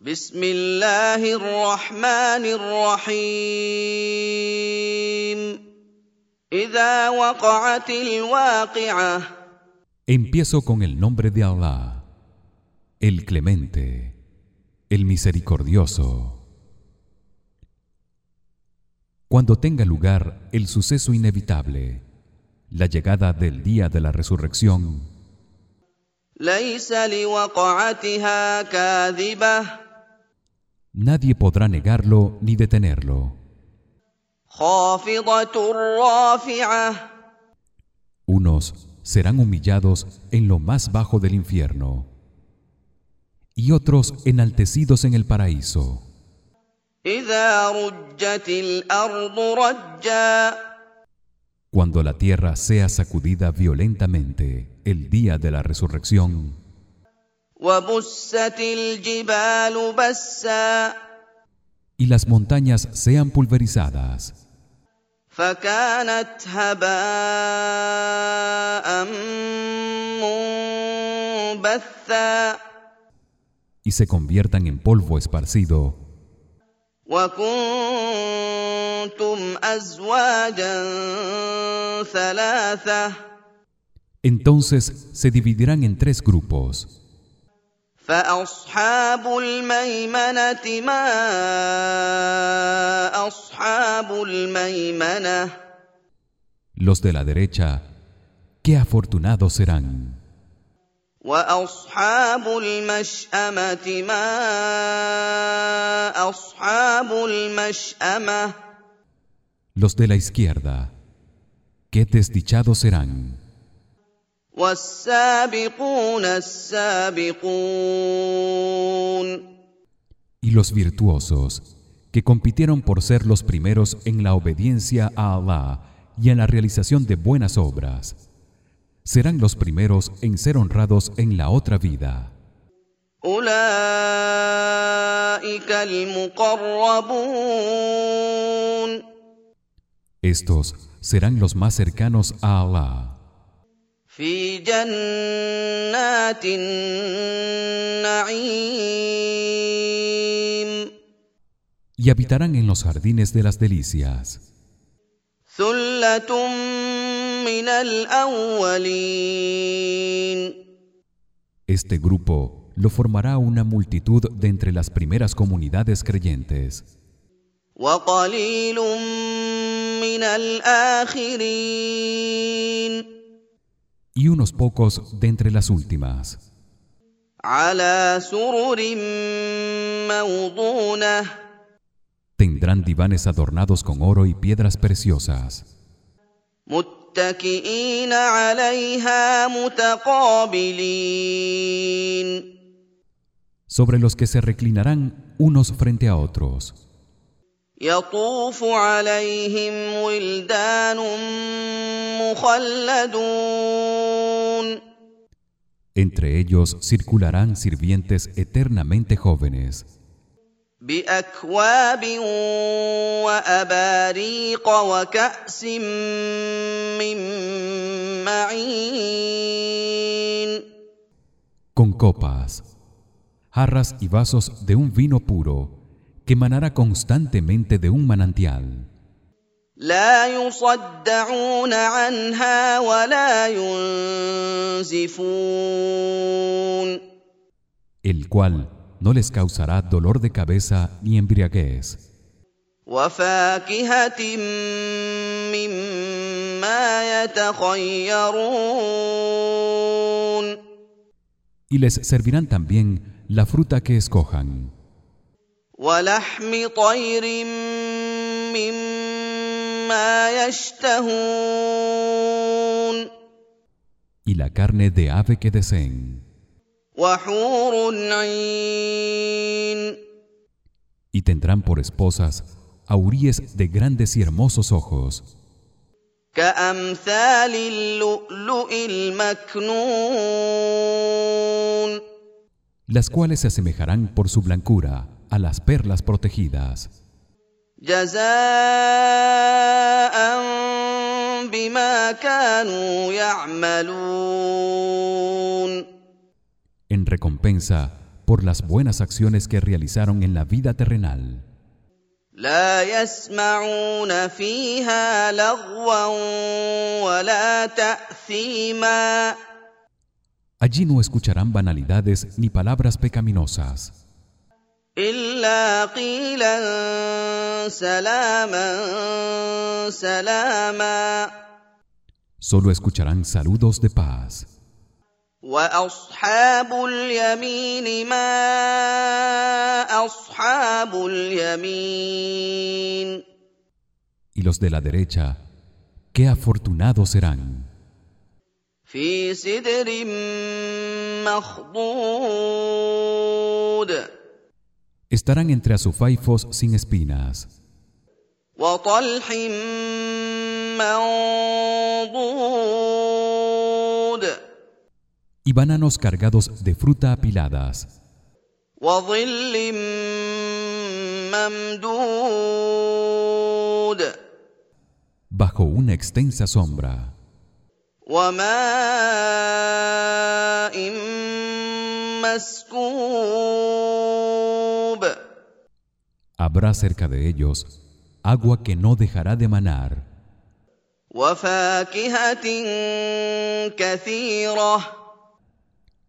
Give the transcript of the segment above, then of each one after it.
بسم الله الرحمن الرحيم إذا وقعت الواقعة Empiezo con el nombre de Allah, el Clemente, el Misericordioso. Cuando tenga lugar el suceso inevitable, la llegada del día de la resurrección, ليس لوقعتها كاذبة nadie podrá negarlo ni detenerlo. Unos serán humillados en lo más bajo del infierno y otros enaltecidos en el paraíso. Cuando la tierra sea sacudida violentamente el día de la resurrección, y las montañas sean pulverizadas. Y se conviertan en polvo esparcido. Entonces se dividirán en tres grupos. فاصحاب الميمنه ما اصحاب الميمنه los de la derecha qué afortunados serán واصحاب المشامه ما اصحاب المشامه los de la izquierda qué desdichados serán والسابقون السابقون Y los virtuosos que compitieron por ser los primeros en la obediencia a Allah y en la realización de buenas obras serán los primeros en ser honrados en la otra vida. Estos serán los más cercanos a Allah في جنات النعيم y habitarán en los jardines de las delicias ثله من الاولين este grupo lo formará una multitud de entre las primeras comunidades creyentes وقليل من الاخرين y unos pocos de entre las últimas على سرر موضونه tendrán divanes adornados con oro y piedras preciosas متكئين عليها متقابلين sobre los que se reclinarán unos frente a otros يطوف عليهم ولدان مخلدون Entre ellos circularán sirvientes eternamente jóvenes. Con copas, jarras y vasos de un vino puro que manará constantemente de un manantial. لا يصدعون عنها ولا ينزفون el cual no les causará dolor de cabeza ni embriaguez وفاكهة مما يتخيرون y les servirán también la fruta que escojan ولحم طير مما يشتهون y la carne de ave que deseen وحور عين y tendrán por esposas auríes de grandes y hermosos ojos كأمثال اللؤلؤ المكنون las cuales se asemejarán por su blancura a las perlas protegidas جزاء بما كانوا يعملون en recompensa por las buenas acciones que realizaron en la vida terrenal. لا يسمعون فيها لغوا ولا تأثيما Allí no escucharán banalidades ni palabras pecaminosas, إلا قيلا سلاما سلاما solo escucharán saludos de paz. واصحاب اليمين ما اصحاب اليمين Y los de la derecha, qué afortunados serán. في سدر مخضود estarán entre azufaifos sin espinas. y bananos cargados de fruta apiladas. bajo una extensa sombra. Habrá cerca de ellos agua que no dejará de manar.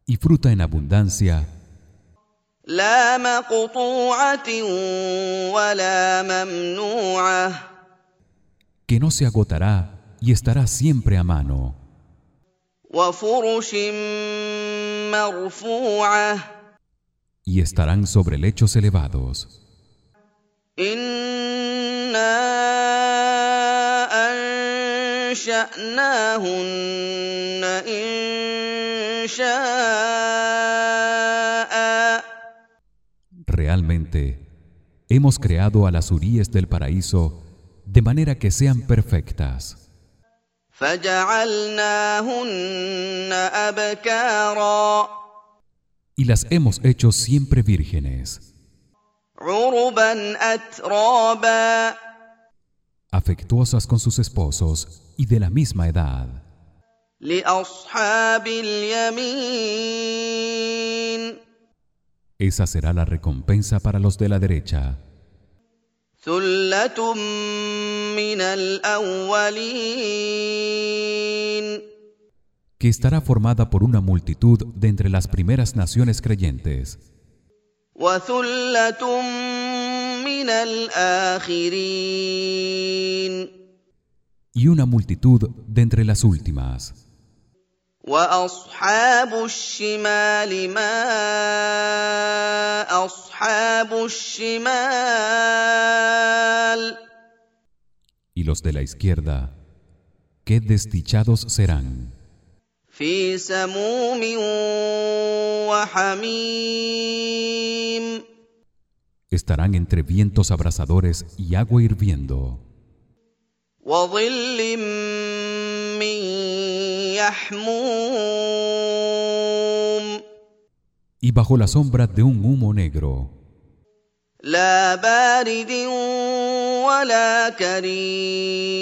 Y fruta en abundancia. Que no se agotará y estará siempre a mano y estarán sobre lechos elevados. Realmente hemos creado a las huríes del paraíso de manera que sean perfectas y las hemos hecho siempre vírgenes. Afectuosas con sus esposos y de la misma edad. Esa será la recompensa para los de la derecha que estará formada por una multitud de entre las primeras naciones creyentes. Y una multitud de entre las últimas. Y los de la izquierda, qué desdichados serán. في سموم وحميم estarán entre vientos abrasadores y agua hirviendo وظل من يحموم y bajo la sombra de un humo negro لا بارد ولا كريم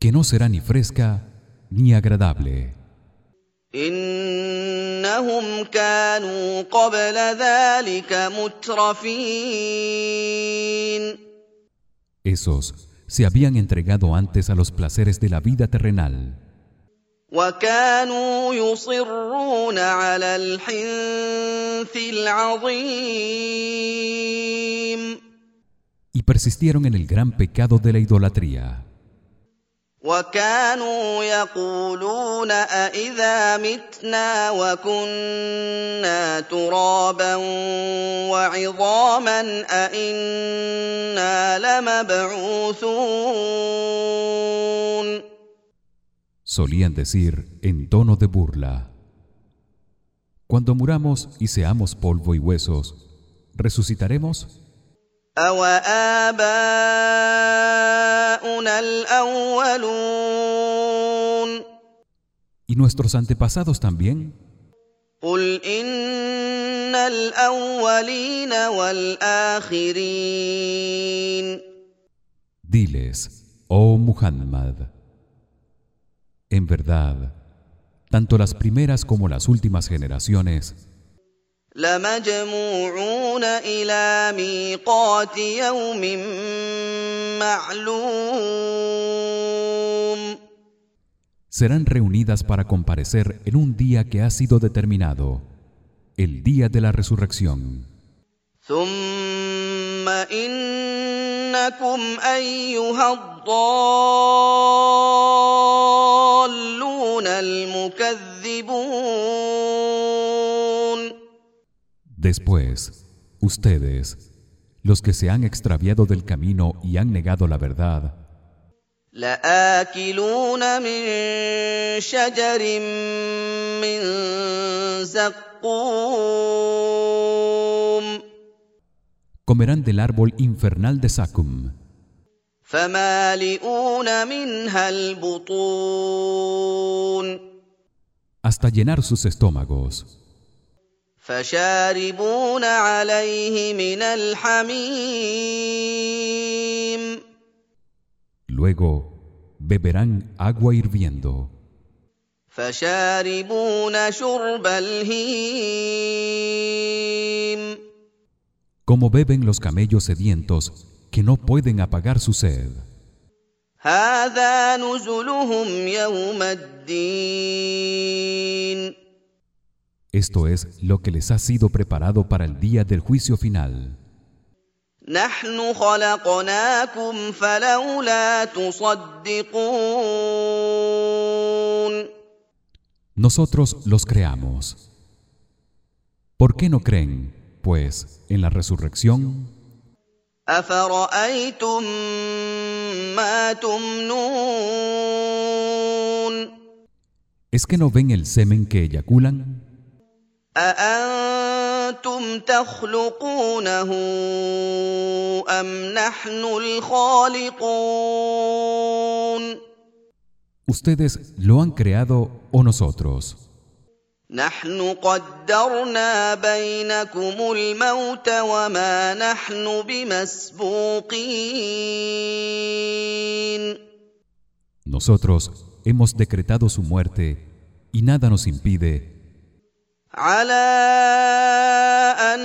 que no será ni fresca ni agradable إنهم كانوا قبل ذلك مترفين esos se habían entregado antes a los placeres de la vida terrenal وكانوا يصرون على الحنث العظيم y persistieron en el gran pecado de la idolatría وكانوا يقولون أإذا متنا وكنا ترابا وعظاما أإنا لمبعوثون solían decir en tono de burla cuando muramos y seamos polvo y huesos resucitaremos أوآباؤنا الأولون ¿Y nuestros antepasados también? Diles, oh Muhammad, en verdad, tanto las primeras como las últimas generaciones لمجموعون إلى ميقات يوم معلوم serán reunidas para comparecer en un día que ha sido determinado el día de la resurrección ثم إنكم أيها الضالون المكذبون después ustedes los que se han extraviado del camino y han negado la verdad لآكلون من شجر من زقوم comerán del árbol infernal de Sakum فمالئون منها البطون hasta llenar sus estómagos فشاربون عليه من الحميم luego beberán agua hirviendo فشاربون شرب الهيم como beben los camellos sedientos que no pueden apagar su sed هذا نزلهم يوم الدين esto es lo que les ha sido preparado para el día del juicio final. Nosotros los creamos. ¿Por qué no creen, pues, en la resurrección? ¿Es que no ven el semen que eyaculan? أأنتم تخلقونه أم نحن الخالقون ustedes lo han creado o nosotros نحن قدرنا بينكم الموت وما نحن بمسبوقين nosotros hemos decretado su muerte y nada nos impide على أن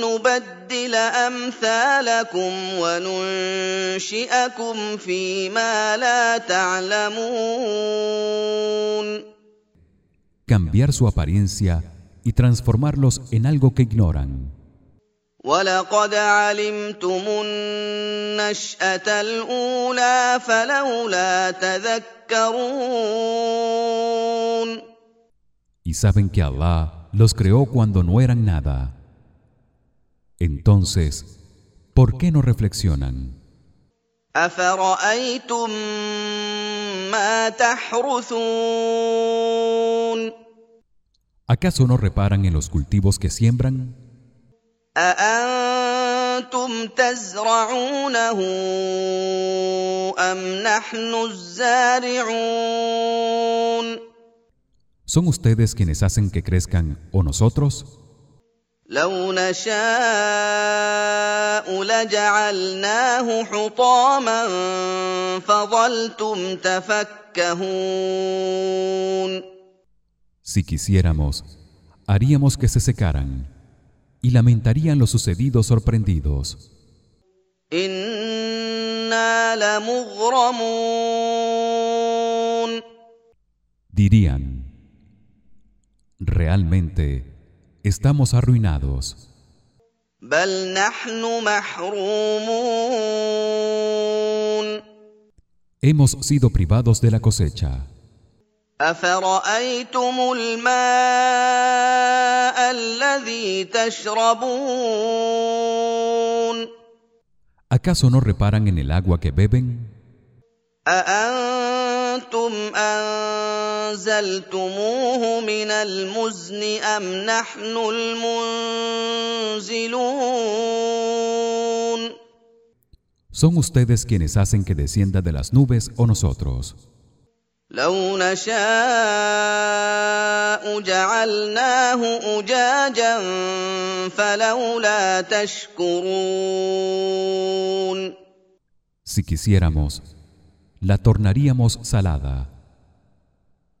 نبدل أمثالكم وننشئكم فيما لا تعلمون. Cambiar su apariencia y transformarlos en algo que ignoran. ولقد علمتم النشأة الأولى فلولا تذكرون. y saben que Allah los creó cuando no eran nada entonces ¿por qué no reflexionan? أفرأيتم ما تحرثون ¿acaso no reparan en los cultivos que siembran? أأنتم تزرعونه أم نحن الزارعون ¿son ustedes quienes hacen que crezcan o nosotros? لو نشاء لجعلناه حطاما فظلتم تفكهون Si quisiéramos, haríamos que se secaran y lamentarían lo sucedido sorprendidos. إنا لمغرمون Dirían, realmente estamos arruinados. Hemos sido privados de la cosecha. ¿Acaso no reparan en el agua que beben? أأنتم أنزلتموه من المزن أم نحن المنزلون ¿Son ustedes quienes hacen que descienda de las nubes o nosotros? لو نشاء جعلناه أجاجا فلولا تشكرون Si quisiéramos, la tornaríamos salada.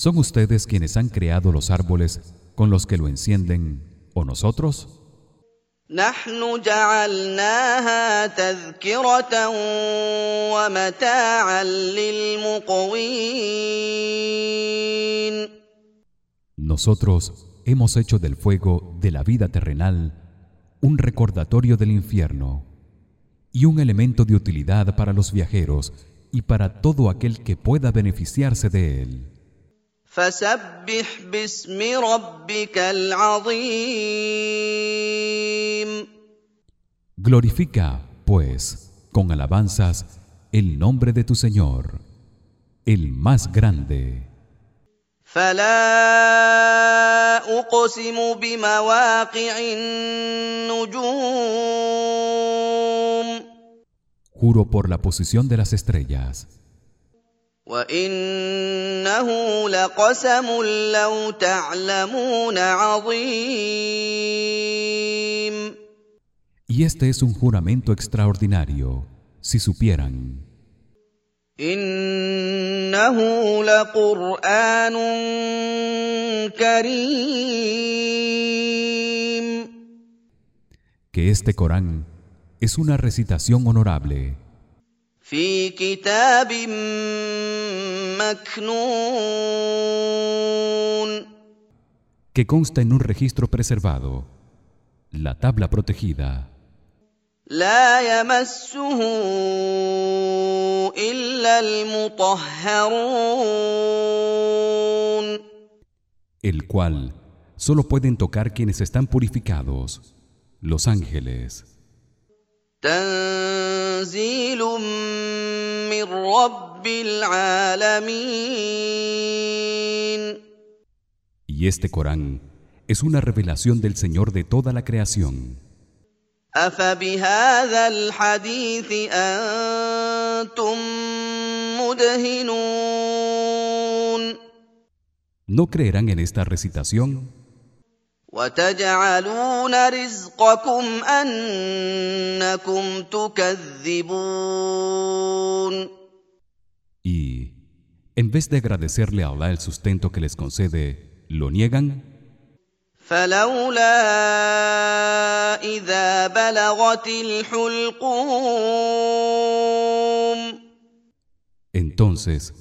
¿Son ustedes quienes han creado los árboles con los que lo encienden o nosotros? نحن جعلناها تذكرة ومتاعا للمقوين Nosotros hemos hecho del fuego de la vida terrenal un recordatorio del infierno y un elemento de utilidad para los viajeros y para todo aquel que pueda beneficiarse de él. فسبح باسم ربك العظيم Glorifica, pues, con alabanzas el nombre de tu Señor, el más grande. فلا أقسم بمواقع النجوم Juro por la posición de las estrellas. وإنه لقسم لو تعلمون عظيم Y este es un juramento extraordinario, si supieran. إنه لقرآن كريم que este Corán es una recitación honorable في كتاب مكنون que consta en un registro preservado la tabla protegida لا يمسه إلا المطهرون el cual solo pueden tocar quienes están purificados los ángeles تنزيل من رب العالمين y este Corán es una revelación del Señor de toda la creación أفبهذا الحديث أنتم مدهنون ¿no creerán en esta recitación? وتجعلون رزقكم أنكم تكذبون Y en vez de agradecerle a Allah el sustento que les concede, lo niegan? فلولا إذا بلغت الحلقوم Entonces,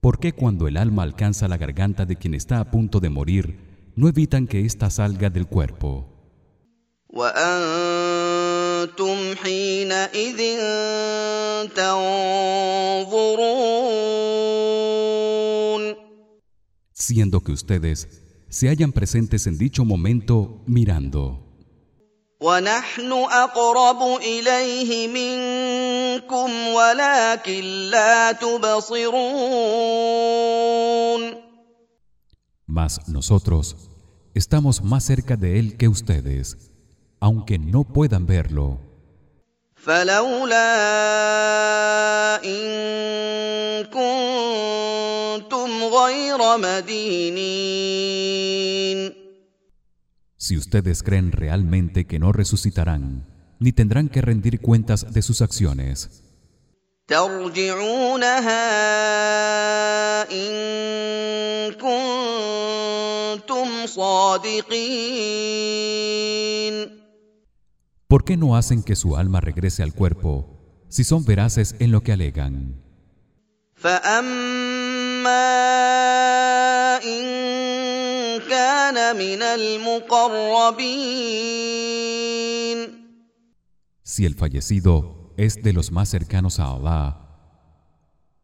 ¿por qué cuando el alma alcanza la garganta de quien está a punto de morir, no evitan que ésta salga del cuerpo? وأنتم حينئذ تنظرون Siendo que ustedes se hallan presentes en dicho momento mirando. ونحن أقرب إليه منكم ولكن لا تبصرون Mas nosotros estamos más cerca de él que ustedes, aunque no puedan verlo. فلولا إن كنتم غير مدينين Si ustedes creen realmente que no resucitarán, ni tendrán que rendir cuentas de sus acciones, ترجعونها إن كنتم صادقين ¿Por qué no hacen que su alma regrese al cuerpo si son veraces en lo que alegan? Si el fallecido es de los más cercanos a Allah,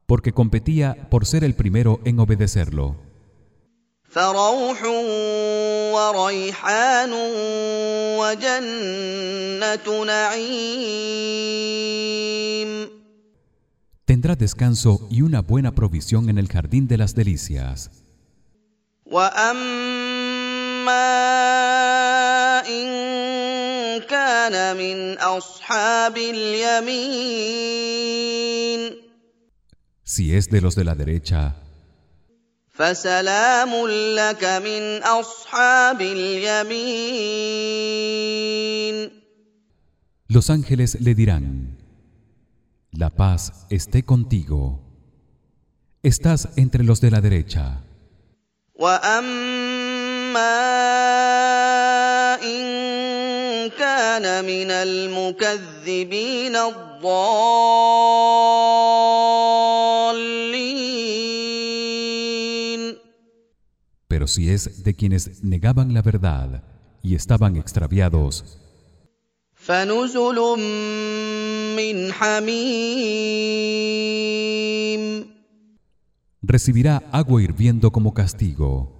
porque competía por ser el primero en obedecerlo. فروح وريحان وجنة نعيم tendrá descanso y una buena provisión en el jardín de las delicias. واما ان كان من اصحاب اليمين Si es de los de la derecha, فسلام لك من اصحاب اليمين los ángeles le dirán: La paz esté contigo. Estás entre los de la derecha. واما ان كان من المكذبين الضالين pero si es de quienes negaban la verdad y estaban extraviados. recibirá agua hirviendo como castigo.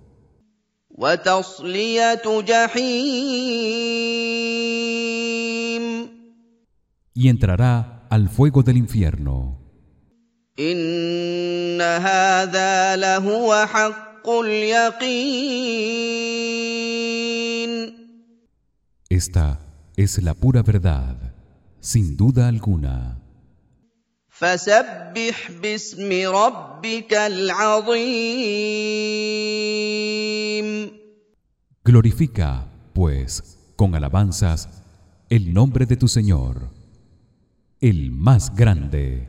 y entrará al fuego del infierno. ان هذا لهو حق اليقين Esta es la pura verdad, sin duda alguna. فسبح باسم ربك العظيم Glorifica, pues, con alabanzas el nombre de tu Señor, el más grande.